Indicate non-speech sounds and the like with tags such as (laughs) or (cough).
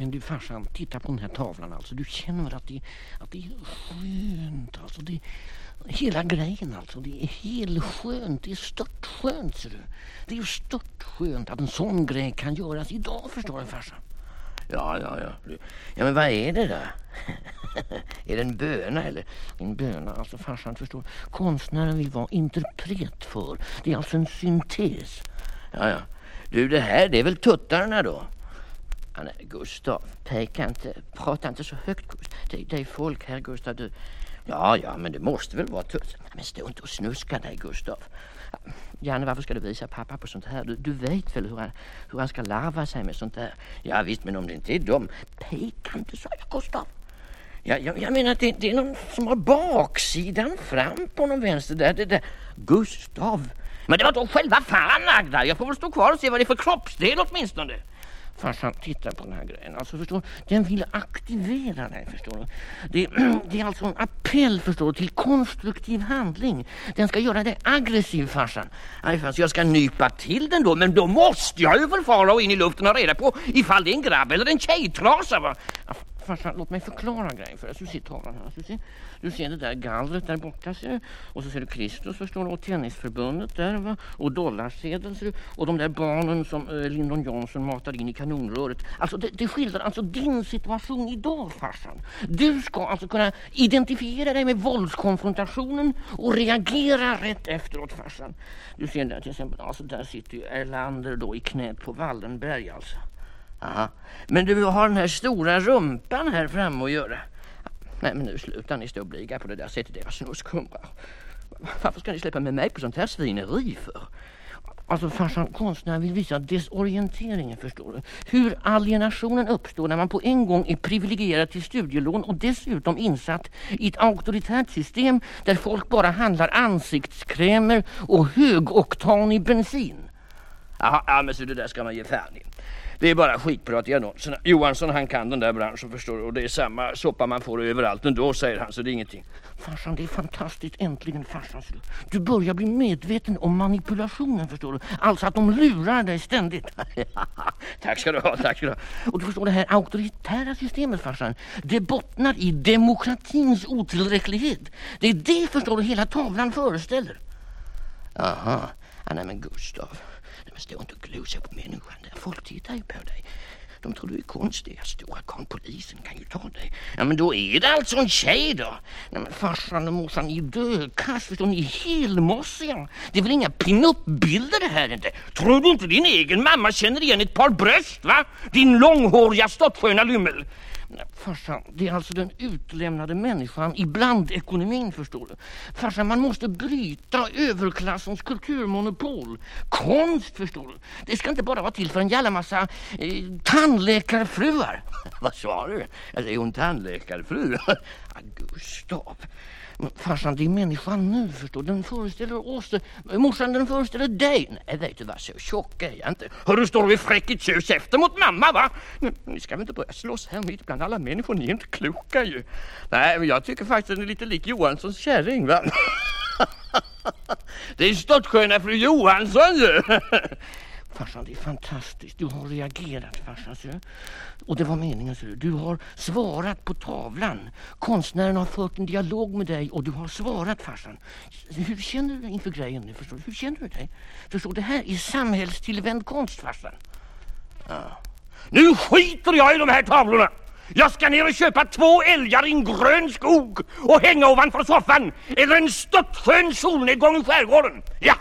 Men du farsan, titta på den här tavlan alltså. Du känner att det, att det är skönt alltså. Det, hela grejen alltså. Det är helt skönt. Det är stört skönt ser du. Det är ju stört skönt att en sån grej kan göras idag förstår du farsan. Ja, ja, ja. Ja, men vad är det då? (laughs) är det en böna eller? En böna, alltså farsan förstår. Konstnären vill vara interpret för. Det är alltså en syntes. Ja, ja. Du, det här, det är väl tuttarna då? Han är Gustav, peka inte, prata inte så högt Gustav. Det, det är folk här Gustav, du. Ja, ja, men det måste väl vara tuttar. Men stå inte och snuska dig Gustav. Janne, varför ska du visa pappa på sånt här? Du, du vet väl hur han, hur han ska larva sig med sånt där? Ja visst, men om det inte är dem. Peka inte så, Gustav. Ja, jag, jag menar att det, det, är någon som har baksidan fram på någon vänster där. Det där. Gustav. Men det var då själva fan Agda. Jag får väl stå kvar och se vad det är för kroppsdel åtminstone. Farsan, titta på den här grejen. Alltså, förstår Den vill aktivera dig, förstår du. Det, (clears throat) det, är alltså en appell, förstår du, till konstruktiv handling. Den ska göra dig aggressiv, farsan. Aj, fast jag ska nypa till den då, men då måste jag ju förfara och in i luften och reda på ifall det är en grabb eller en tjejtrasa, va? Farsan, låt mig förklara grejen för dig. Du ser tavlan här. Du ser, du ser det där gallret där borta ser Och så ser du Kristus förstår du. Och Tennisförbundet där va. Och dollarsedeln ser du. Och de där barnen som eh, Lyndon Johnson matar in i kanonröret. Alltså det, det skildrar alltså din situation idag farsan. Du ska alltså kunna identifiera dig med våldskonfrontationen och reagera rätt efteråt farsan. Du ser där till exempel, alltså där sitter ju Erlander då i knät på Wallenberg alltså. Aha. Men du har den här stora rumpan här framme att göra. Nej men nu slutar ni stå och bliga på det där sättet era snuskhumrar. Varför ska ni släppa med mig på sånt här svineri för? Alltså farsan, konstnären vill visa desorienteringen förstår du. Hur alienationen uppstår när man på en gång är privilegierad till studielån och dessutom insatt i ett auktoritärt system där folk bara handlar ansiktskrämer och högoktanig bensin. Ja, men så det där ska man ge fan i. Det är bara skitprat i annonserna. Johansson han kan den där branschen förstår du. Och det är samma soppa man får överallt ändå säger han så det är ingenting. Farsan det är fantastiskt äntligen farsan. Du börjar bli medveten om manipulationen förstår du. Alltså att de lurar dig ständigt. (laughs) tack ska du ha, tack ska du ha. Och du förstår det här auktoritära systemet farsan. Det bottnar i demokratins otillräcklighet. Det är det förstår du hela tavlan föreställer. Jaha, Ah, nej men Gustav. Men stå inte och glosa på människan där. Folk tittar ju på dig. De tror du är konstig. Stora karln polisen kan ju ta dig. Ja men då är det alltså en tjej då. Nej men farsan och morsan, är dödkast förstår ni. Helmossiga. Det är väl inga pinup-bilder det här inte. Tror du inte din egen mamma känner igen ett par bröst va? Din långhåriga stottsköna lymmel. Farsan, det är alltså den utlämnade människan i blandekonomin förstår du. Farsan, man måste bryta överklassens kulturmonopol. Konst förstår du. Det ska inte bara vara till för en jävla massa eh, tandläkarfruar. (laughs) Vad sa du? Alltså, är hon tandläkarfru? (laughs) Ah, Gustav. Farsan, det är människan nu förstår Den föreställer oss. Morsan, den föreställer dig. Nej, vet du vad, så tjock är jag inte. Hörru, står du fräckigt tjus efter mot mamma, va? Ni ska väl inte börja slåss här mitt bland alla människor. Ni är inte kloka ju. Nej, men jag tycker faktiskt att den är lite lik Johanssons kärring, va? (laughs) det är störtsköna fru Johansson ju. (laughs) Farsan, det är fantastiskt. Du har reagerat, farsan. Så. Och det var meningen, så. Du har svarat på tavlan. Konstnären har fört en dialog med dig och du har svarat, farsan. Hur känner du dig inför grejen nu? Förstår du? Hur känner du dig? Förstår Det här är samhällstillvänd konst, farsan. Ja. Nu skiter jag i de här tavlorna! Jag ska ner och köpa två älgar i en grön skog och hänga ovanför soffan eller en störtskön solnedgång i skärgården. Ja!